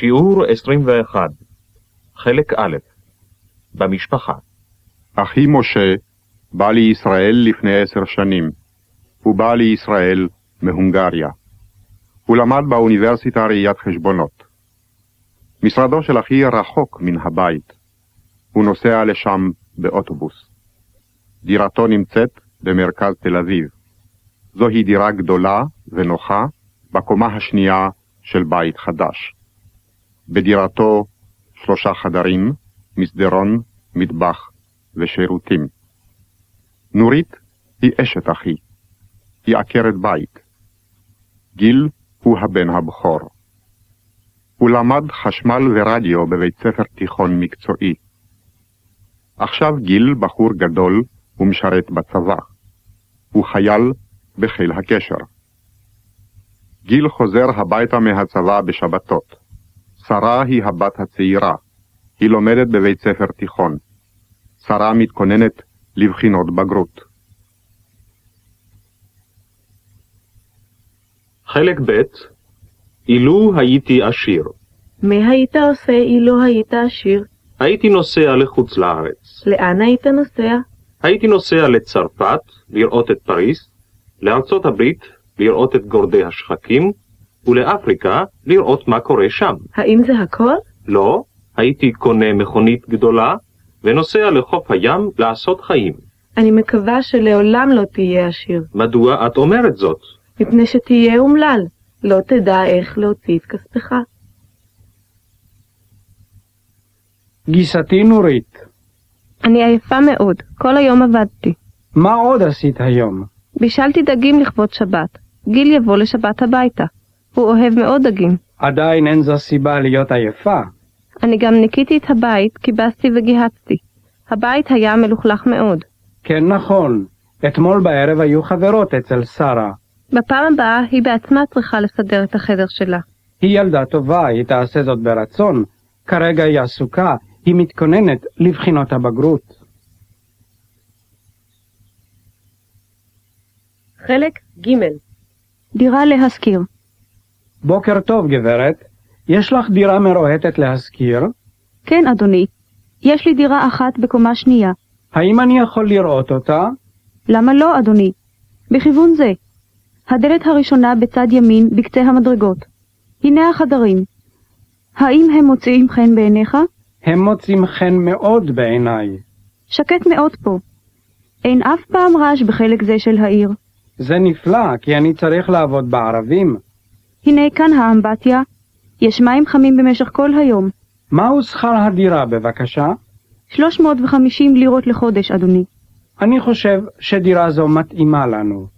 שיעור 21, חלק א', במשפחה. אחי משה בא לישראל לפני עשר שנים. הוא בא לישראל מהונגריה. הוא למד באוניברסיטה ראיית חשבונות. משרדו של אחי רחוק מן הבית. הוא נוסע לשם באוטובוס. דירתו נמצאת במרכז תל אביב. זוהי דירה גדולה ונוחה בקומה השנייה של בית חדש. בדירתו שלושה חדרים, מסדרון, מטבח ושירותים. נורית היא אשת אחי. היא עקרת בית. גיל הוא הבן הבכור. הוא למד חשמל ורדיו בבית ספר תיכון מקצועי. עכשיו גיל בחור גדול ומשרת בצבא. הוא חייל בחיל הקשר. גיל חוזר הביתה מהצבא בשבתות. שרה היא הבת הצעירה. היא לומדת בבית ספר תיכון. שרה מתכוננת לבחינות בגרות. חלק ב' אילו הייתי עשיר. מה היית עושה אילו היית עשיר? הייתי נוסע לחוץ לארץ. לאן היית נוסע? הייתי נוסע לצרפת, לראות את פריס, לארצות הברית, לראות את גורדי השחקים, ולאפריקה, לראות מה קורה שם. האם זה הכל? לא, הייתי קונה מכונית גדולה, ונוסע לחוף הים לעשות חיים. אני מקווה שלעולם לא תהיה עשיר, מדוע את אומרת זאת? מפני שתהיה אומלל, לא תדע איך להוציא את כספך. גיסתי נורית, אני עייפה מאוד, כל היום עבדתי. מה עוד עשית היום? בישלתי דגים לכבוד שבת. גיל יבוא לשבת הביתה. הוא אוהב מאוד דגים. עדיין אין זו סיבה להיות עייפה. אני גם ניקיתי את הבית, כיבסתי וגיהצתי. הבית היה מלוכלך מאוד. כן נכון, אתמול בערב היו חברות אצל שרה. בפעם הבאה היא בעצמה צריכה לסדר את החדר שלה. היא ילדה טובה, היא תעשה זאת ברצון. כרגע היא עסוקה, היא מתכוננת לבחינות הבגרות. חלק ג' דירה להשכיר. בוקר טוב, גברת. יש לך דירה מרוהטת להשכיר? כן, אדוני. יש לי דירה אחת בקומה שנייה. האם אני יכול לראות אותה? למה לא, אדוני? בכיוון זה. הדלת הראשונה בצד ימין בקצה המדרגות. הנה החדרים. האם הם מוצאים חן בעיניך? הם מוצאים חן מאוד בעיניי. שקט מאוד פה. אין אף פעם רעש בחלק זה של העיר. זה נפלא, כי אני צריך לעבוד בערבים. הנה כאן האמבטיה. יש מים חמים במשך כל היום. מהו שכר הדירה, בבקשה? 350 לירות לחודש, אדוני. אני חושב שדירה זו מתאימה לנו.